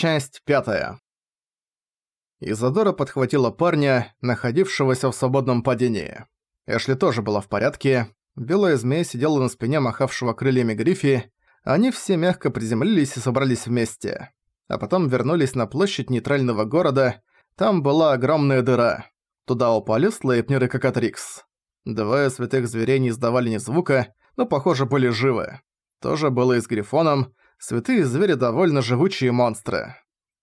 Часть пятая. Изодора подхватила парня, находившегося в свободном падении. Эшли тоже была в порядке. Белая змея сидела на спине махавшего крыльями Гриффи. Они все мягко приземлились и собрались вместе. А потом вернулись на площадь нейтрального города. Там была огромная дыра. Туда упали Слейпнер Кокатрикс. Двое святых зверей не издавали ни звука, но, похоже, были живы. Тоже было и с Грифоном, святые звери довольно живучие монстры.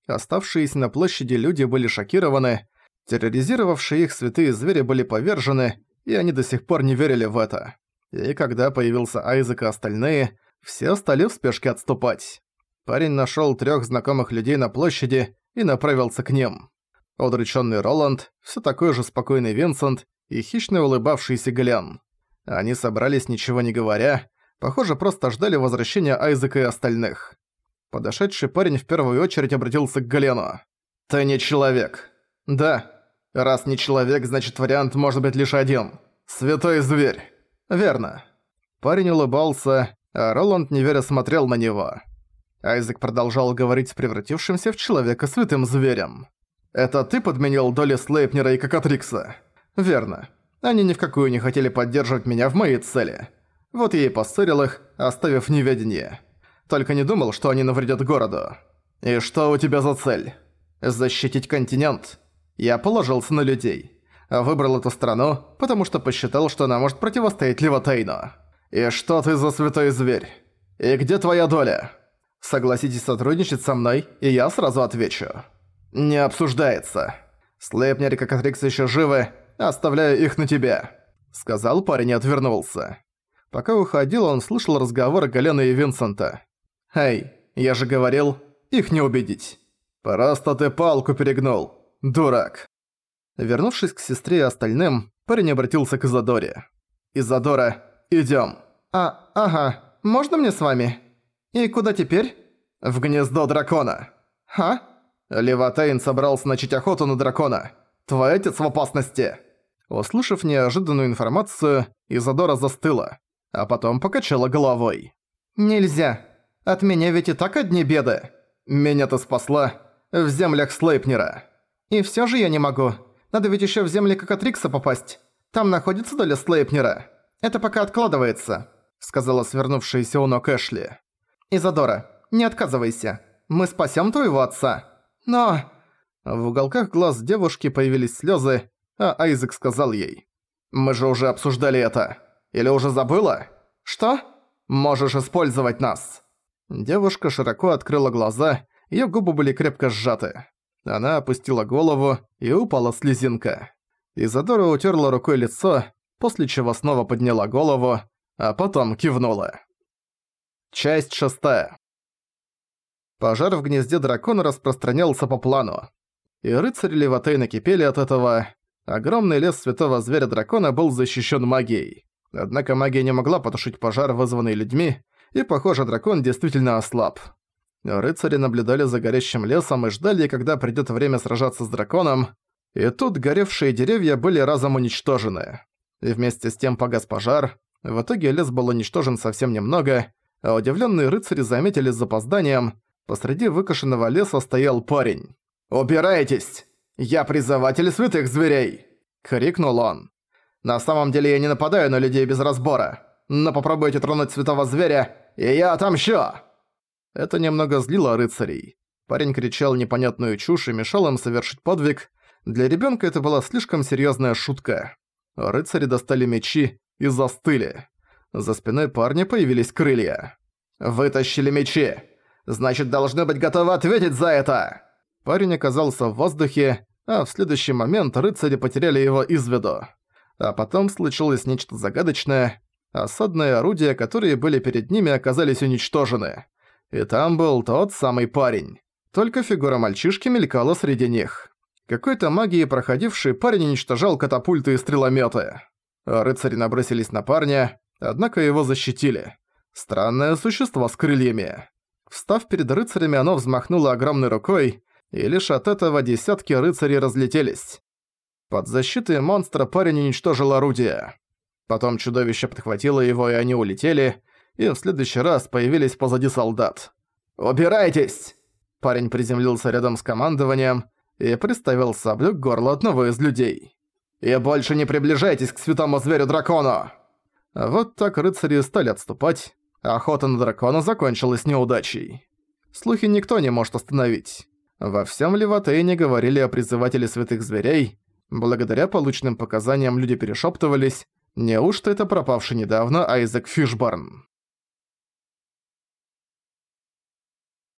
Оставшиеся на площади люди были шокированы, терроризировавшие их святые звери были повержены, и они до сих пор не верили в это. И когда появился Айзек и остальные, все стали в спешке отступать. Парень нашёл трёх знакомых людей на площади и направился к ним. Удручённый Роланд, всё такой же спокойный Винсент и хищно улыбавшийся Глен. Они собрались ничего не говоря, Похоже, просто ждали возвращения Айзека и остальных. Подошедший парень в первую очередь обратился к Галену. «Ты не человек». «Да. Раз не человек, значит вариант может быть лишь один. Святой зверь». «Верно». Парень улыбался, а Роланд неверя смотрел на него. Айзек продолжал говорить с превратившимся в человека святым зверем. «Это ты подменил доли Слейпнера и Кокатрикса?» «Верно. Они ни в какую не хотели поддерживать меня в моей цели. Вот я и поссорил их, оставив неведение. Только не думал, что они навредят городу. И что у тебя за цель? Защитить континент? Я положился на людей. Выбрал эту страну, потому что посчитал, что она может противостоять Левотейну. И что ты за святой зверь? И где твоя доля? Согласитесь сотрудничать со мной, и я сразу отвечу. Не обсуждается. Слейпнер и Кокатрикс еще живы, оставляю их на тебя. Сказал парень и отвернулся. Пока уходил, он слышал разговор Галена и Винсента. «Эй, я же говорил, их не убедить. Просто ты палку перегнул, дурак». Вернувшись к сестре и остальным, парень обратился к Изадоре. «Изадора, идём». «А, ага, можно мне с вами? И куда теперь?» «В гнездо дракона». «Ха?» Леватейн собрался начать охоту на дракона. Твой отец в опасности. Услышав неожиданную информацию, Изадора застыла а потом покачала головой. «Нельзя. От меня ведь и так одни беды. Меня ты спасла в землях Слейпнера. И всё же я не могу. Надо ведь ещё в земли Кокатрикса попасть. Там находится доля Слейпнера. Это пока откладывается», — сказала свернувшаяся у ног Эшли. «Изадора, не отказывайся. Мы спасём твоего отца. Но...» В уголках глаз девушки появились слёзы, а Айзек сказал ей. «Мы же уже обсуждали это». Или уже забыла? Что? Можешь использовать нас!» Девушка широко открыла глаза, её губы были крепко сжаты. Она опустила голову, и упала слезинка. Изадора утерла рукой лицо, после чего снова подняла голову, а потом кивнула. Часть шестая. Пожар в гнезде дракона распространялся по плану. И рыцари Левотей накипели от этого. Огромный лес святого зверя-дракона был защищен магией. Однако магия не могла потушить пожар, вызванный людьми, и, похоже, дракон действительно ослаб. Рыцари наблюдали за горящим лесом и ждали, когда придёт время сражаться с драконом, и тут горевшие деревья были разом уничтожены. И вместе с тем погас пожар, в итоге лес был уничтожен совсем немного, а удивлённые рыцари заметили с запозданием, посреди выкошенного леса стоял парень. «Убирайтесь! Я призыватель святых зверей!» — крикнул он. На самом деле я не нападаю на людей без разбора. Но попробуйте тронуть святого зверя, и я отомщу!» Это немного злило рыцарей. Парень кричал непонятную чушь и мешал им совершить подвиг. Для ребенка это была слишком серьезная шутка. Рыцари достали мечи и застыли. За спиной парня появились крылья. «Вытащили мечи! Значит, должны быть готовы ответить за это!» Парень оказался в воздухе, а в следующий момент рыцари потеряли его из виду. А потом случилось нечто загадочное. Осадные орудия, которые были перед ними, оказались уничтожены. И там был тот самый парень. Только фигура мальчишки мелькала среди них. Какой-то магией проходивший парень уничтожал катапульты и стрелометы. Рыцари набросились на парня, однако его защитили. Странное существо с крыльями. Встав перед рыцарями, оно взмахнуло огромной рукой, и лишь от этого десятки рыцарей разлетелись. Под защитой монстра парень уничтожил орудие. Потом чудовище подхватило его, и они улетели, и в следующий раз появились позади солдат. «Убирайтесь!» Парень приземлился рядом с командованием и приставил саблю к горлу одного из людей. «И больше не приближайтесь к святому зверю-дракону!» Вот так рыцари стали отступать, а охота на дракона закончилась неудачей. Слухи никто не может остановить. Во всем Леватейне говорили о призывателе святых зверей. Благодаря полученным показаниям люди перешептывались, неужто это пропавший недавно Айзек Фишбарн.